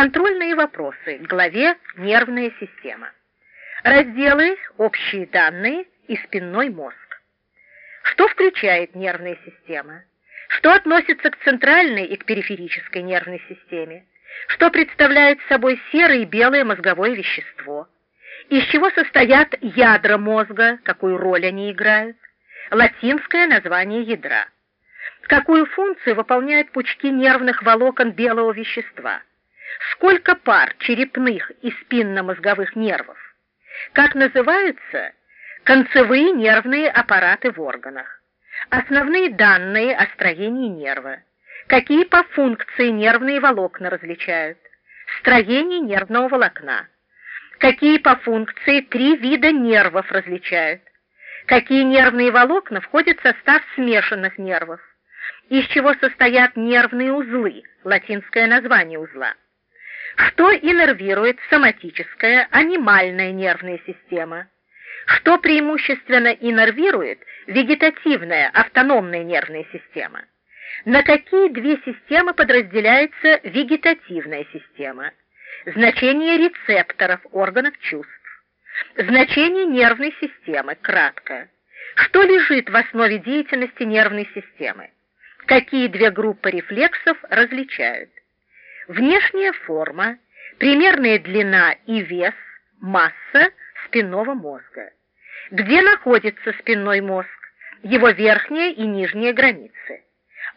Контрольные вопросы главе «Нервная система». Разделы «Общие данные» и «Спинной мозг». Что включает нервная система? Что относится к центральной и к периферической нервной системе? Что представляет собой серое и белое мозговое вещество? Из чего состоят ядра мозга, какую роль они играют? Латинское название ядра. Какую функцию выполняют пучки нервных волокон белого вещества? Сколько пар черепных и спинномозговых нервов? Как называются концевые нервные аппараты в органах? Основные данные о строении нерва. Какие по функции нервные волокна различают? Строение нервного волокна. Какие по функции три вида нервов различают? Какие нервные волокна входят в состав смешанных нервов? Из чего состоят нервные узлы, латинское название узла? Что иннервирует соматическая, анимальная нервная система? Что преимущественно иннервирует вегетативная, автономная нервная система? На какие две системы подразделяется вегетативная система? Значение рецепторов органов чувств. Значение нервной системы, кратко. Что лежит в основе деятельности нервной системы? Какие две группы рефлексов различают? Внешняя форма, примерная длина и вес, масса спинного мозга. Где находится спинной мозг? Его верхняя и нижняя границы.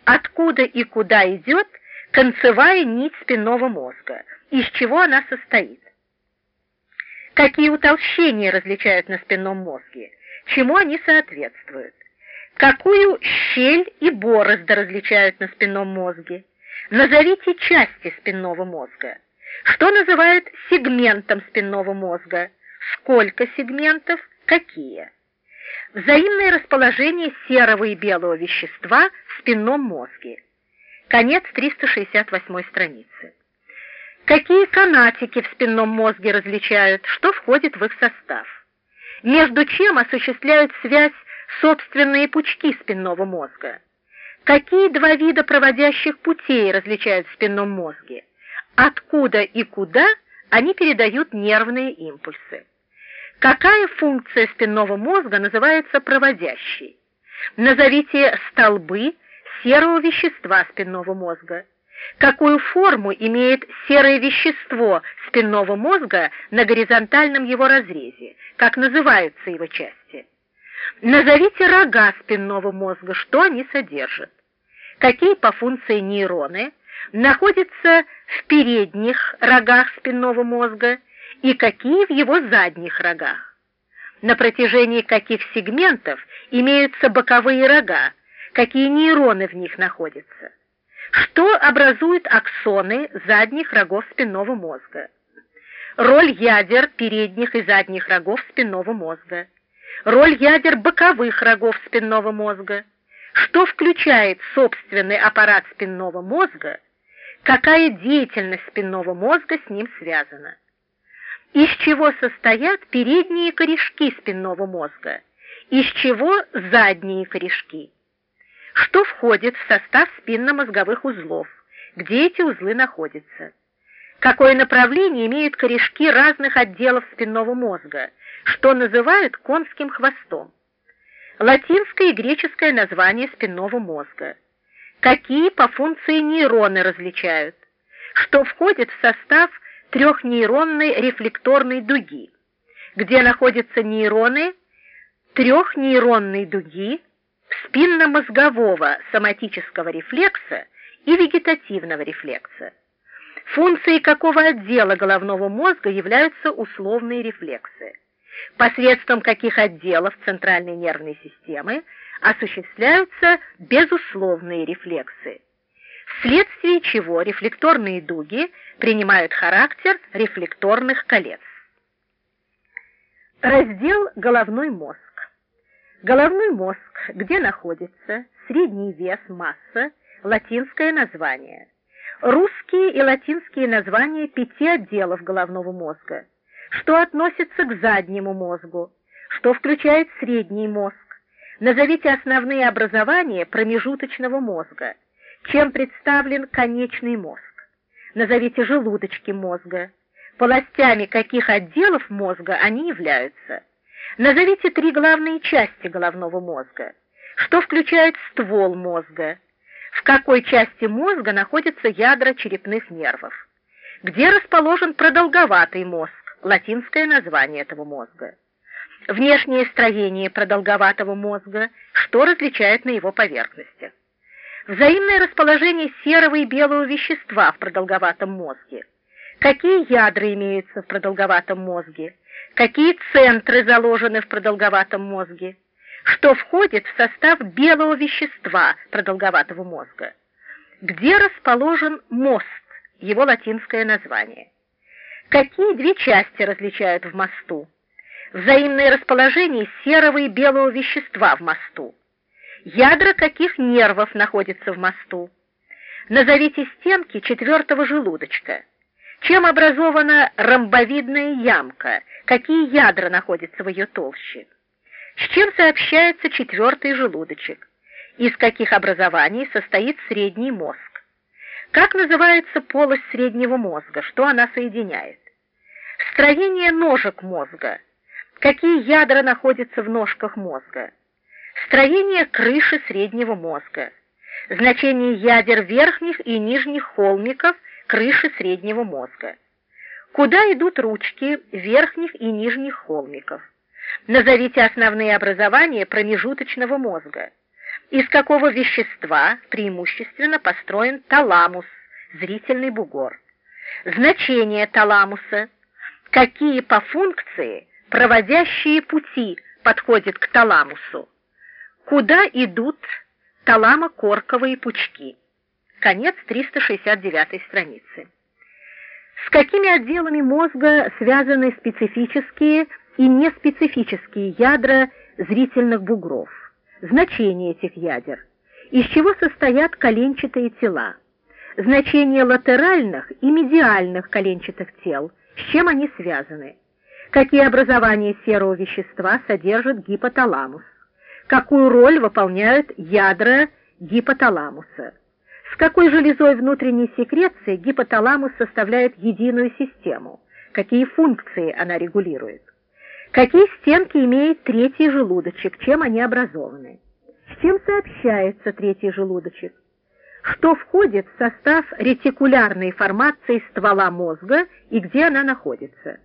Откуда и куда идет концевая нить спинного мозга? Из чего она состоит? Какие утолщения различают на спинном мозге? Чему они соответствуют? Какую щель и борозды различают на спинном мозге? Назовите части спинного мозга. Что называют сегментом спинного мозга? Сколько сегментов? Какие? Взаимное расположение серого и белого вещества в спинном мозге. Конец 368 страницы. Какие канатики в спинном мозге различают, что входит в их состав? Между чем осуществляют связь собственные пучки спинного мозга? Какие два вида проводящих путей различают в спинном мозге? Откуда и куда они передают нервные импульсы? Какая функция спинного мозга называется проводящей? Назовите столбы серого вещества спинного мозга. Какую форму имеет серое вещество спинного мозга на горизонтальном его разрезе? Как называются его части? Назовите рога спинного мозга, что они содержат. Какие по функции нейроны находятся в передних рогах спинного мозга и какие в его задних рогах. На протяжении каких сегментов имеются боковые рога, какие нейроны в них находятся. Что образуют аксоны задних рогов спинного мозга? Роль ядер передних и задних рогов спинного мозга роль ядер боковых рогов спинного мозга, что включает собственный аппарат спинного мозга, какая деятельность спинного мозга с ним связана, из чего состоят передние корешки спинного мозга, из чего задние корешки, что входит в состав спинномозговых узлов, где эти узлы находятся, какое направление имеют корешки разных отделов спинного мозга – что называют конским хвостом. Латинское и греческое название спинного мозга. Какие по функции нейроны различают? Что входит в состав трехнейронной рефлекторной дуги? Где находятся нейроны трехнейронной дуги, спинномозгового соматического рефлекса и вегетативного рефлекса? Функцией какого отдела головного мозга являются условные рефлексы? посредством каких отделов центральной нервной системы осуществляются безусловные рефлексы, вследствие чего рефлекторные дуги принимают характер рефлекторных колец. Раздел «Головной мозг». Головной мозг, где находится средний вес, масса, латинское название. Русские и латинские названия пяти отделов головного мозга – что относится к заднему мозгу, что включает средний мозг. Назовите основные образования промежуточного мозга, чем представлен конечный мозг. Назовите желудочки мозга. Полостями каких отделов мозга они являются. Назовите три главные части головного мозга. Что включает ствол мозга? В какой части мозга находятся ядра черепных нервов? Где расположен продолговатый мозг, латинское название этого мозга? Внешнее строение продолговатого мозга, что различает на его поверхностях? Взаимное расположение серого и белого вещества в продолговатом мозге. Какие ядра имеются в продолговатом мозге? Какие центры заложены в продолговатом мозге? Что входит в состав белого вещества продолговатого мозга? Где расположен мост, его латинское название? Какие две части различают в мосту? Взаимное расположение серого и белого вещества в мосту. Ядра каких нервов находятся в мосту? Назовите стенки четвертого желудочка. Чем образована ромбовидная ямка? Какие ядра находятся в ее толще? С чем сообщается четвертый желудочек? Из каких образований состоит средний мозг? Как называется полость среднего мозга? Что она соединяет? Строение ножек мозга. Какие ядра находятся в ножках мозга? Строение крыши среднего мозга. Значение ядер верхних и нижних холмиков крыши среднего мозга. Куда идут ручки верхних и нижних холмиков? Назовите основные образования промежуточного мозга. Из какого вещества преимущественно построен таламус, зрительный бугор? Значение таламуса. Какие по функции проводящие пути подходят к таламусу? Куда идут таламокорковые пучки? Конец 369 страницы. С какими отделами мозга связаны специфические и неспецифические ядра зрительных бугров? Значение этих ядер? Из чего состоят коленчатые тела? Значение латеральных и медиальных коленчатых тел? С чем они связаны? Какие образования серого вещества содержит гипоталамус? какую роль выполняют ядра гипоталамуса. С какой железой внутренней секреции гипоталамус составляет единую систему, какие функции она регулирует. Какие стенки имеет третий желудочек, чем они образованы? С чем сообщается третий желудочек? Что входит в состав ретикулярной формации ствола мозга и где она находится?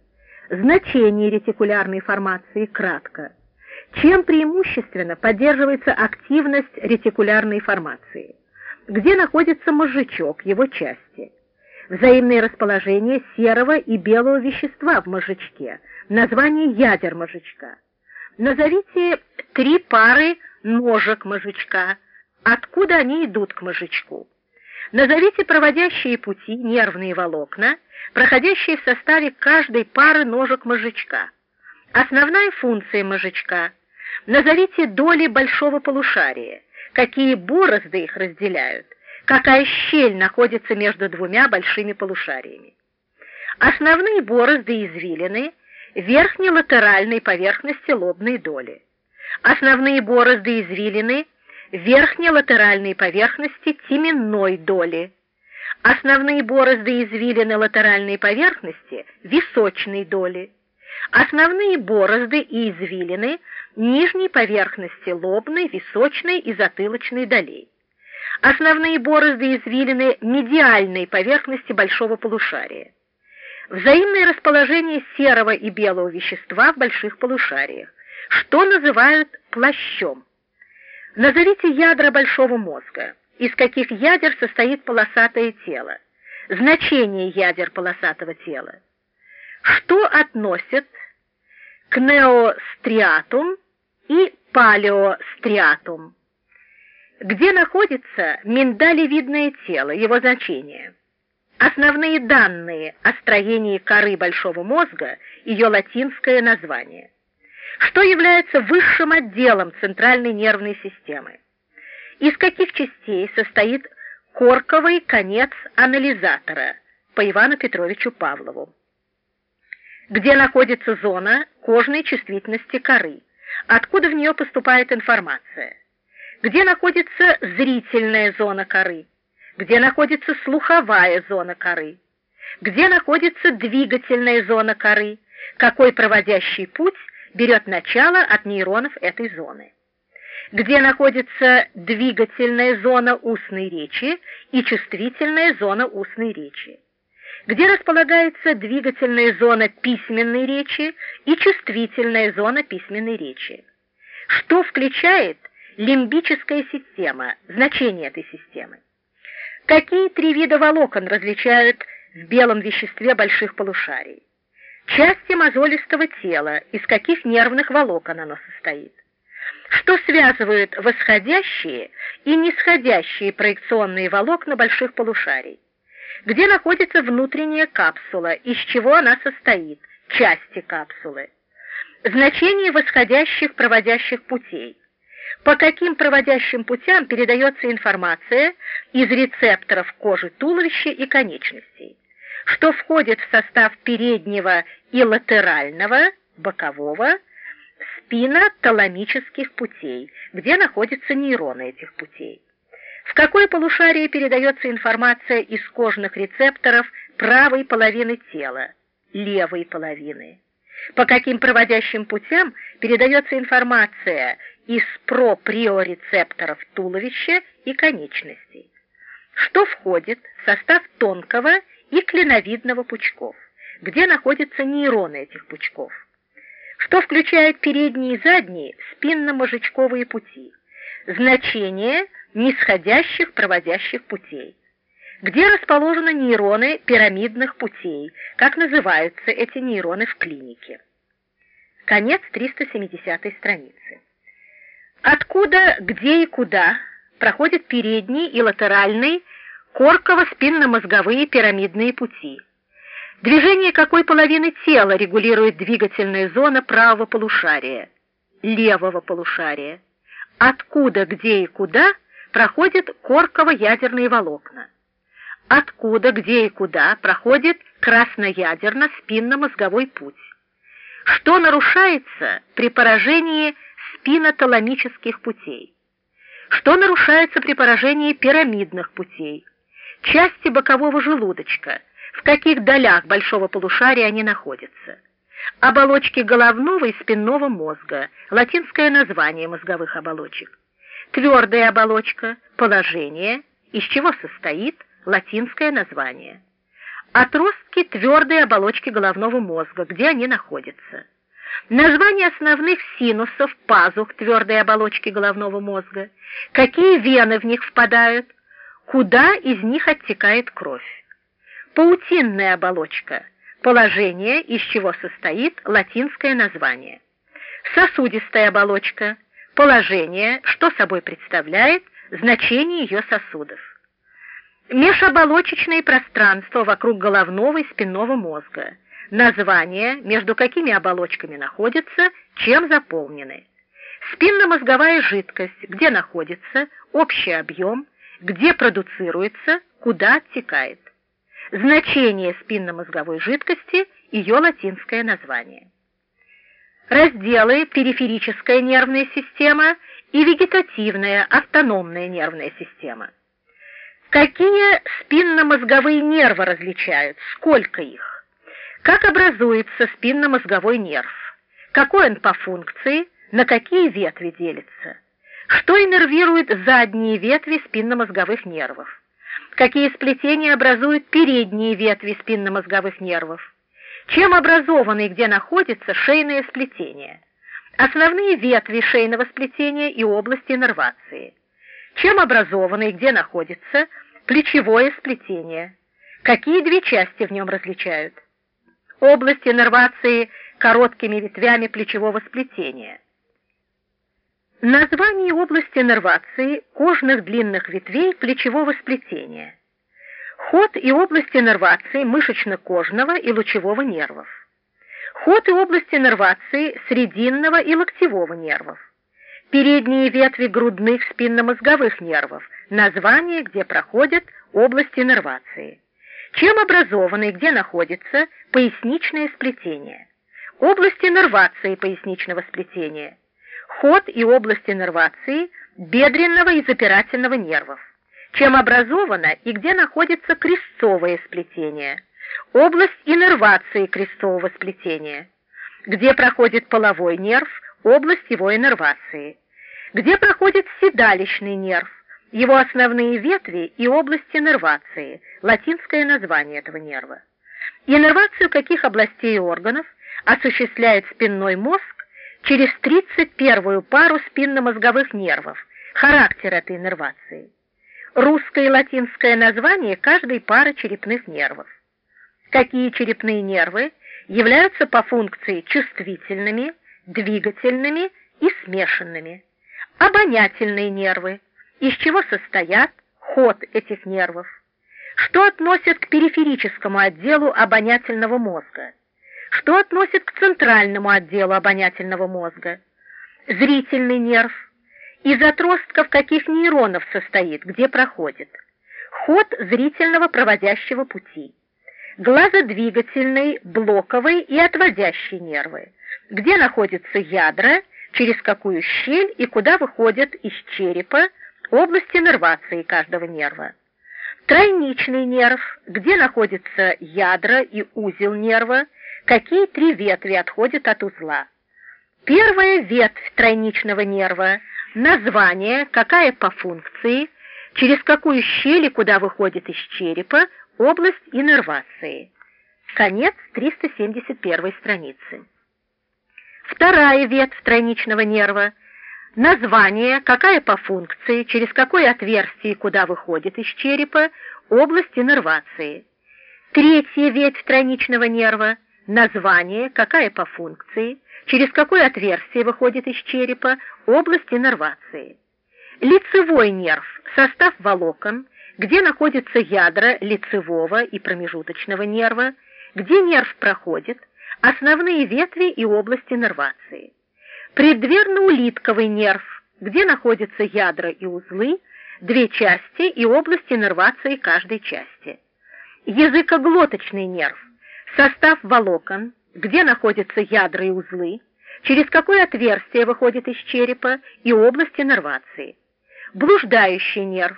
Значение ретикулярной формации кратко чем преимущественно поддерживается активность ретикулярной формации, где находится мозжечок, его части, взаимное расположение серого и белого вещества в мозжечке, название ядер мозжечка. Назовите три пары ножек мозжечка, откуда они идут к мозжечку. Назовите проводящие пути, нервные волокна, проходящие в составе каждой пары ножек мозжечка. Основная функция мозжечка Назовите доли большого полушария, какие борозды их разделяют, какая щель находится между двумя большими полушариями. Основные борозды извилины верхней латеральной поверхности лобной доли. Основные борозды извилины верхней латеральной поверхности теменной доли. Основные борозды извилины латеральной поверхности височной доли. Основные борозды и извилины нижней поверхности лобной, височной и затылочной долей. Основные борозды извилины медиальной поверхности большого полушария. Взаимное расположение серого и белого вещества в больших полушариях, что называют плащом. Назовите ядра большого мозга, из каких ядер состоит полосатое тело, значение ядер полосатого тела. Что относят к неостриатум и палеостриатум, где находится миндалевидное тело, его значение. Основные данные о строении коры большого мозга, ее латинское название. Что является высшим отделом центральной нервной системы? Из каких частей состоит корковый конец анализатора по Ивану Петровичу Павлову? Где находится зона кожной чувствительности коры? откуда в нее поступает информация, где находится зрительная зона коры, где находится слуховая зона коры, где находится двигательная зона коры, какой проводящий путь берет начало от нейронов этой зоны, где находится двигательная зона устной речи и чувствительная зона устной речи, где располагается двигательная зона письменной речи и чувствительная зона письменной речи, что включает лимбическая система, значение этой системы. Какие три вида волокон различают в белом веществе больших полушарий? Части мозолистого тела, из каких нервных волокон оно состоит? Что связывают восходящие и нисходящие проекционные волокна больших полушарий? Где находится внутренняя капсула, из чего она состоит, части капсулы? Значение восходящих проводящих путей. По каким проводящим путям передается информация из рецепторов кожи туловища и конечностей? Что входит в состав переднего и латерального, бокового, спиноталамических путей, где находятся нейроны этих путей. В какое полушарие передается информация из кожных рецепторов правой половины тела, левой половины? По каким проводящим путям передается информация из проприорецепторов туловища и конечностей? Что входит в состав тонкого и клиновидного пучков? где находятся нейроны этих пучков, что включает передние и задние спинно-мозжечковые пути, значение нисходящих проводящих путей, где расположены нейроны пирамидных путей, как называются эти нейроны в клинике. Конец 370 страницы. Откуда, где и куда проходят передние и латеральные корково-спинномозговые пирамидные пути – Движение какой половины тела регулирует двигательная зона правого полушария, левого полушария? Откуда, где и куда проходят корково-ядерные волокна? Откуда, где и куда проходит красноядерно-спинномозговой путь? Что нарушается при поражении спиноталамических путей? Что нарушается при поражении пирамидных путей? Части бокового желудочка – в каких долях большого полушария они находятся. Оболочки головного и спинного мозга, латинское название мозговых оболочек. Твердая оболочка, положение, из чего состоит, латинское название. Отростки твердой оболочки головного мозга, где они находятся. Название основных синусов, пазух твердой оболочки головного мозга, какие вены в них впадают, куда из них оттекает кровь? Паутинная оболочка, положение, из чего состоит латинское название. Сосудистая оболочка, положение, что собой представляет, значение ее сосудов. Межоболочечные пространства вокруг головного и спинного мозга, название, между какими оболочками находятся, чем заполнены. Спинномозговая жидкость, где находится, общий объем, где продуцируется, куда оттекает значение спинномозговой жидкости, ее латинское название. Разделы периферическая нервная система и вегетативная автономная нервная система. Какие спинномозговые нервы различают, сколько их? Как образуется спинномозговой нерв? Какой он по функции, на какие ветви делится? Что иннервирует задние ветви спинномозговых нервов? какие сплетения образуют передние ветви спинномозговых нервов, чем образованы и где находится шейное сплетение, основные ветви шейного сплетения и области иннервации, чем образованы и где находится плечевое сплетение, какие две части в нем различают, области иннервации короткими ветвями плечевого сплетения, Название области нервации кожных длинных ветвей плечевого сплетения. Ход и области нервации мышечно-кожного и лучевого нервов. Ход и области нервации срединного и локтевого нервов. Передние ветви грудных спинномозговых нервов. Название, где проходят области нервации. Чем образованы и где находится поясничное сплетение. Области нервации поясничного сплетения. Ход и области нервации бедренного и запирательного нервов, чем образовано и где находится крестцовое сплетение, область иннервации крестового сплетения, где проходит половой нерв, область его иннервации, где проходит седалищный нерв, его основные ветви и области иннервации, латинское название этого нерва. Иннервацию каких областей и органов осуществляет спинной мозг через 31-ю пару спинномозговых нервов, характер этой иннервации. Русское и латинское название каждой пары черепных нервов. Какие черепные нервы являются по функции чувствительными, двигательными и смешанными. Обонятельные нервы, из чего состоят ход этих нервов. Что относят к периферическому отделу обонятельного мозга? Что относят к центральному отделу обонятельного мозга? Зрительный нерв. Из отростков каких нейронов состоит, где проходит? Ход зрительного проводящего пути. Глазодвигательный, блоковый и отводящий нервы. Где находятся ядра, через какую щель и куда выходят из черепа области нервации каждого нерва. Тройничный нерв, где находятся ядра и узел нерва, какие три ветви отходят от узла. Первая ветвь тройничного нерва, название, какая по функции, через какую щель и куда выходит из черепа, область иннервации. Конец 371 страницы. Вторая ветвь тройничного нерва, название, какая по функции, через какое отверстие и куда выходит из черепа, область иннервации. Третья ветвь тройничного нерва, название, какая по функции, через какое отверстие выходит из черепа, область иннервации. Лицевой нерв, состав волокон, где находятся ядра лицевого и промежуточного нерва, где нерв проходит, основные ветви и области иннервации. Преддверно-улитковый нерв, где находятся ядра и узлы, две части и области иннервации каждой части. Языкоглоточный нерв, Состав волокон, где находятся ядра и узлы, через какое отверстие выходит из черепа и области нервации. Блуждающий нерв,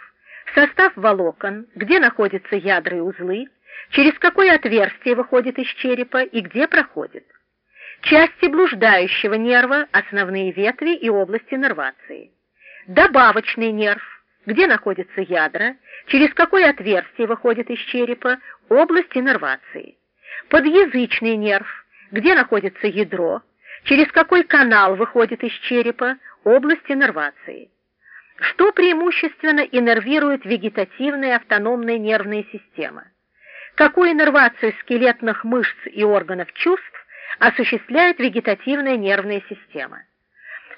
состав волокон, где находятся ядра и узлы, через какое отверстие выходит из черепа и где проходит. Части блуждающего нерва, основные ветви и области нервации. Добавочный нерв, где находятся ядра, через какое отверстие выходит из черепа, области нервации подъязычный нерв, где находится ядро, через какой канал выходит из черепа, области нервации. Что преимущественно иннервирует вегетативная автономная нервная система? Какую иннервацию скелетных мышц и органов чувств осуществляет вегетативная нервная система?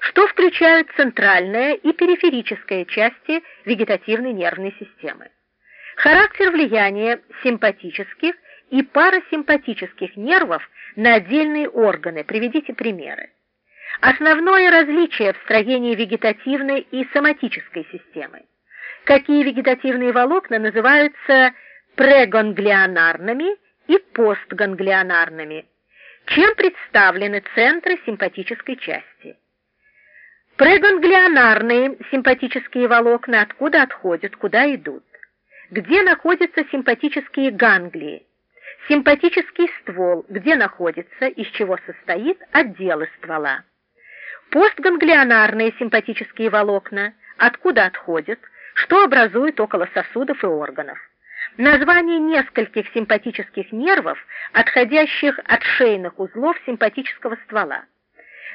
Что включают центральная и периферическая части вегетативной нервной системы? Характер влияния симпатических и парасимпатических нервов на отдельные органы. Приведите примеры. Основное различие в строении вегетативной и соматической системы. Какие вегетативные волокна называются преганглионарными и постганглионарными? Чем представлены центры симпатической части? Преганглионарные симпатические волокна откуда отходят, куда идут? Где находятся симпатические ганглии? Симпатический ствол, где находится, из чего состоит отделы ствола. Постганглионарные симпатические волокна, откуда отходят, что образует около сосудов и органов. Название нескольких симпатических нервов, отходящих от шейных узлов симпатического ствола.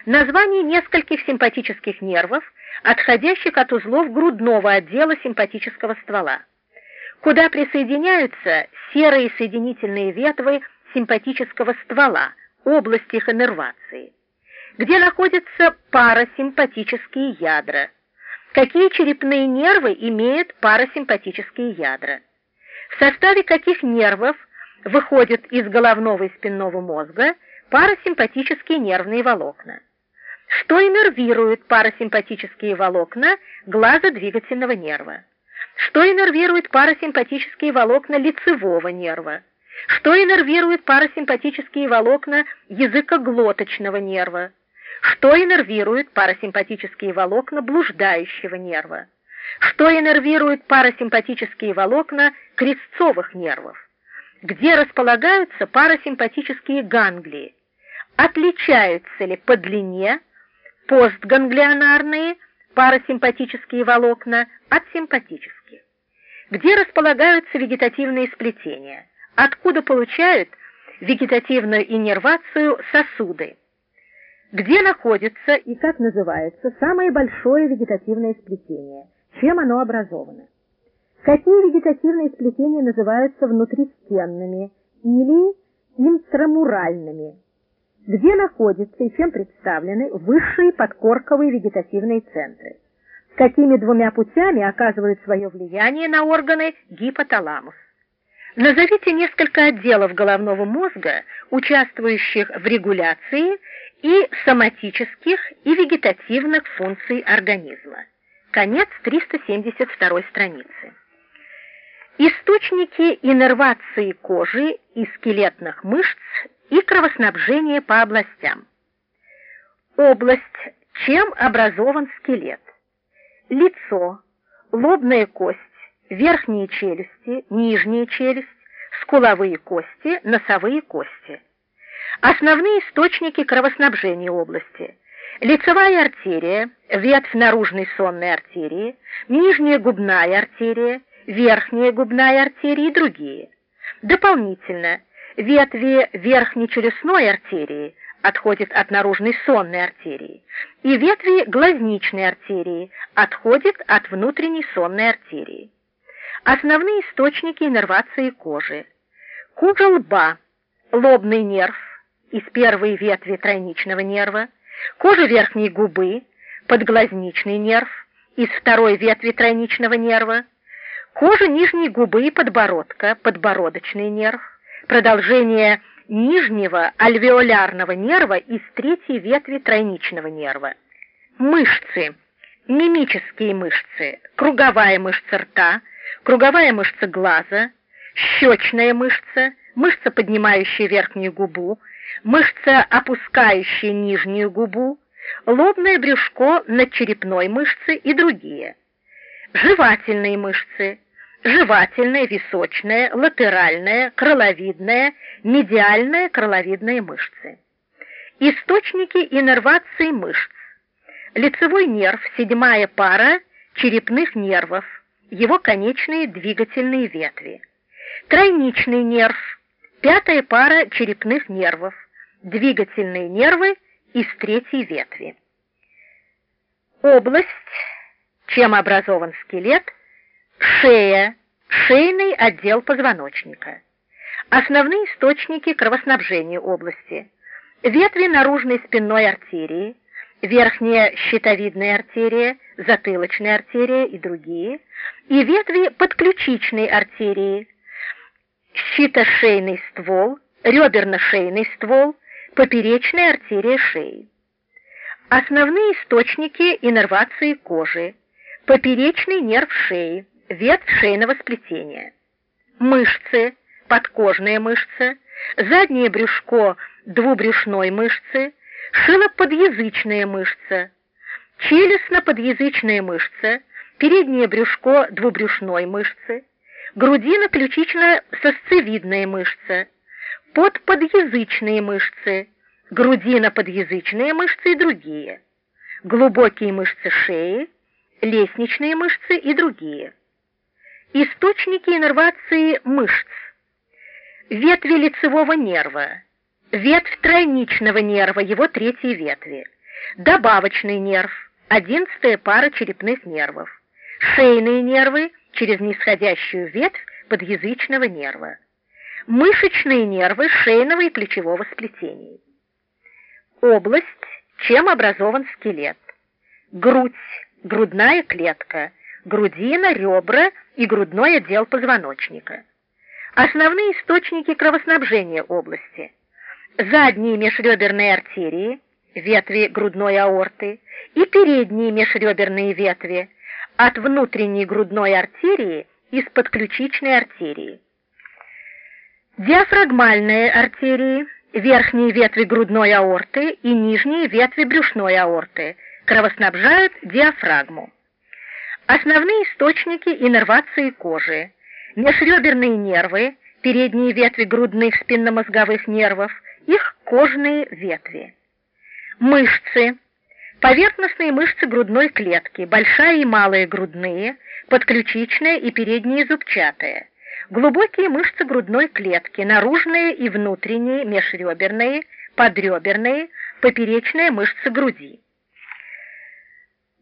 Название нескольких симпатических нервов, отходящих от узлов грудного отдела симпатического ствола. Куда присоединяются серые соединительные ветвы симпатического ствола, области их иннервации, где находятся парасимпатические ядра, какие черепные нервы имеют парасимпатические ядра, в составе каких нервов выходят из головного и спинного мозга парасимпатические нервные волокна, что иннервирует парасимпатические волокна глазодвигательного нерва? Что иннервирует парасимпатические волокна лицевого нерва, что иннервирует парасимпатические волокна языкоглоточного нерва, что иннервирует парасимпатические волокна блуждающего нерва, что иннервирует парасимпатические волокна крестцовых нервов, где располагаются парасимпатические ганглии, отличаются ли по длине постганглионарные парасимпатические волокна от симпатических, где располагаются вегетативные сплетения, откуда получают вегетативную иннервацию сосуды, где находится и как называется самое большое вегетативное сплетение, чем оно образовано. Какие вегетативные сплетения называются внутристенными или интрамуральными, где находятся и чем представлены высшие подкорковые вегетативные центры, какими двумя путями оказывают свое влияние на органы гипоталамус. Назовите несколько отделов головного мозга, участвующих в регуляции и соматических и вегетативных функций организма. Конец 372 страницы. Источники иннервации кожи и скелетных мышц и кровоснабжение по областям. Область, чем образован скелет. Лицо, лобная кость, верхние челюсти, нижняя челюсть, скуловые кости, носовые кости. Основные источники кровоснабжения области. Лицевая артерия, ветвь наружной сонной артерии, нижняя губная артерия, верхняя губная артерия и другие. Дополнительно, ветви верхней челюстной артерии отходят от наружной сонной артерии, и ветви глазничной артерии отходят от внутренней сонной артерии. Основные источники иннервации кожи. Кожа лба, лобный нерв из первой ветви тройничного нерва, кожа верхней губы, подглазничный нерв из второй ветви тройничного нерва, кожа нижней губы и подбородка, подбородочный нерв, продолжение нижнего альвеолярного нерва из третьей ветви тройничного нерва. Мышцы, мимические мышцы, круговая мышца рта, круговая мышца глаза, щечная мышца, мышца, поднимающая верхнюю губу, мышца, опускающая нижнюю губу, лобное брюшко над черепной мышцы и другие. Жевательные мышцы, жевательная, височная, латеральная, крыловидная, медиальная, крыловидные мышцы. Источники иннервации мышц. Лицевой нерв, седьмая пара черепных нервов, его конечные двигательные ветви. Тройничный нерв, пятая пара черепных нервов, двигательные нервы из третьей ветви. Область, чем образован скелет, шея, шейный отдел позвоночника. Основные источники кровоснабжения области. Ветви наружной спинной артерии, верхняя щитовидная артерия, затылочная артерия и другие, и ветви подключичной артерии, щитошейный ствол, реберно-шейный ствол, поперечная артерия шеи. Основные источники иннервации кожи, поперечный нерв шеи, ветвь шейного сплетения. Мышцы, подкожные мышцы, заднее брюшко двубрюшной мышцы, шилоподъязычная мышца, челюстно-подъязычная мышца, переднее брюшко двубрюшной мышцы, грудино-ключично-сосцевидная мышца, подподъязычные мышцы, грудино-подъязычные мышцы и другие, глубокие мышцы шеи, лестничные мышцы и другие. Источники иннервации мышц. Ветви лицевого нерва, ветвь тройничного нерва, его третьей ветви, добавочный нерв, одиннадцатая пара черепных нервов, шейные нервы через нисходящую ветвь подъязычного нерва, мышечные нервы шейного и плечевого сплетений. Область, чем образован скелет. Грудь, грудная клетка, грудина, ребра и грудной отдел позвоночника. Основные источники кровоснабжения области. Задние межреберные артерии, ветви грудной аорты, и передние межреберные ветви, от внутренней грудной артерии из подключичной артерии. Диафрагмальные артерии, верхние ветви грудной аорты и нижние ветви брюшной аорты кровоснабжают диафрагму. Основные источники иннервации кожи, межреберные нервы, передние ветви грудных спинномозговых нервов, их кожные ветви. Мышцы. Поверхностные мышцы грудной клетки, большая и малая грудные, подключичная и передние зубчатые. Глубокие мышцы грудной клетки, наружные и внутренние, межреберные, подреберные, поперечные мышцы груди.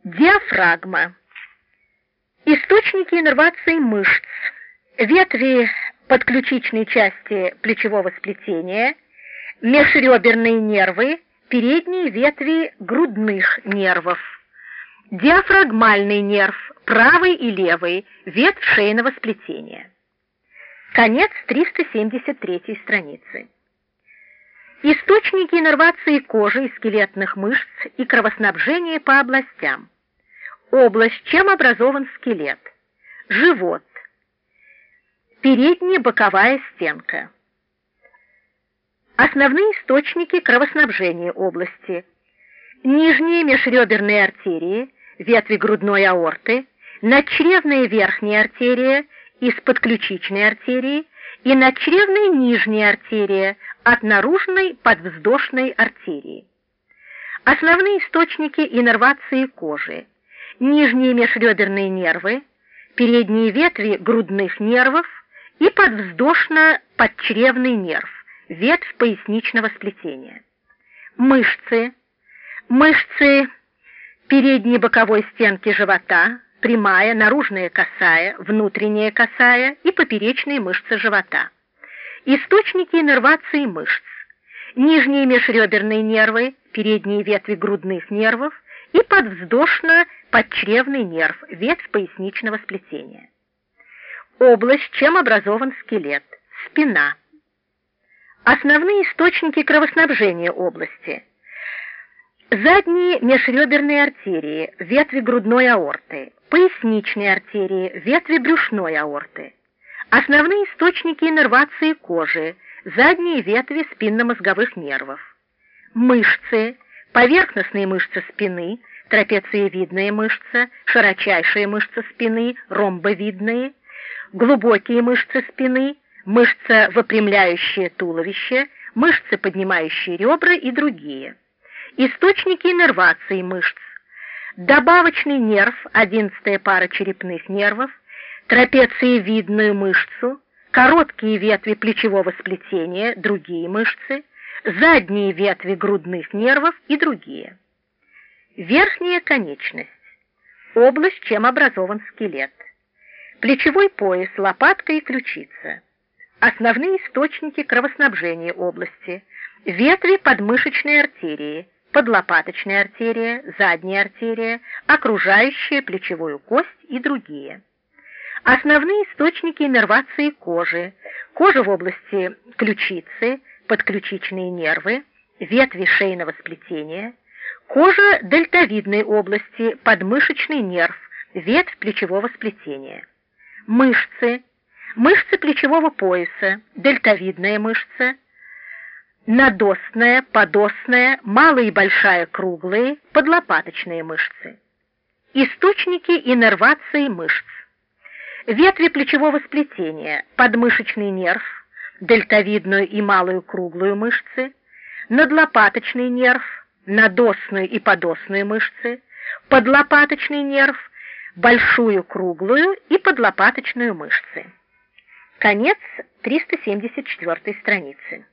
Диафрагма. Источники иннервации мышц. Ветви подключичной части плечевого сплетения, межреберные нервы, передние ветви грудных нервов. Диафрагмальный нерв, правый и левый, ветвь шейного сплетения. Конец 373 страницы. Источники иннервации кожи и скелетных мышц и кровоснабжения по областям. Область, чем образован скелет. Живот. Передняя боковая стенка. Основные источники кровоснабжения области. Нижние межреберные артерии, ветви грудной аорты, надчревная верхняя артерия из подключичной артерии и надчревная нижняя артерия от наружной подвздошной артерии. Основные источники иннервации кожи. Нижние межреберные нервы, передние ветви грудных нервов и подвздошно-подчревный нерв, ветвь поясничного сплетения. Мышцы. Мышцы передней боковой стенки живота, прямая, наружная косая, внутренняя косая и поперечные мышцы живота. Источники иннервации мышц. Нижние межреберные нервы, передние ветви грудных нервов и подвздошно-подчревный нерв, ветвь поясничного сплетения. Область, чем образован скелет. Спина. Основные источники кровоснабжения области. Задние межреберные артерии, ветви грудной аорты, поясничные артерии, ветви брюшной аорты. Основные источники иннервации кожи, задние ветви спинномозговых нервов. Мышцы, поверхностные мышцы спины, трапециевидная мышца, широчайшие мышцы спины, ромбовидные, глубокие мышцы спины, мышца, выпрямляющая туловище, мышцы, поднимающие ребра и другие. Источники иннервации мышц. Добавочный нерв, одиннадцатая пара черепных нервов, трапециевидную мышцу, короткие ветви плечевого сплетения, другие мышцы, задние ветви грудных нервов и другие. Верхняя конечность. Область, чем образован скелет плечевой пояс, лопатка и ключица. Основные источники кровоснабжения области. Ветви подмышечной артерии, подлопаточная артерия, задняя артерия, окружающая плечевую кость и другие. Основные источники иннервации кожи. Кожа в области ключицы, подключичные нервы, ветви шейного сплетения, кожа дельтовидной области, подмышечный нерв, ветвь плечевого сплетения мышцы, мышцы плечевого пояса, дельтовидная мышца, надосная, подосная, малая и большая круглые, подлопаточные мышцы. Источники иннервации мышц. Ветви плечевого сплетения, подмышечный нерв, дельтовидную и малую круглую мышцы, надлопаточный нерв, надосную и подосную мышцы, подлопаточный нерв, большую круглую и подлопаточную мышцы. Конец 374 страницы.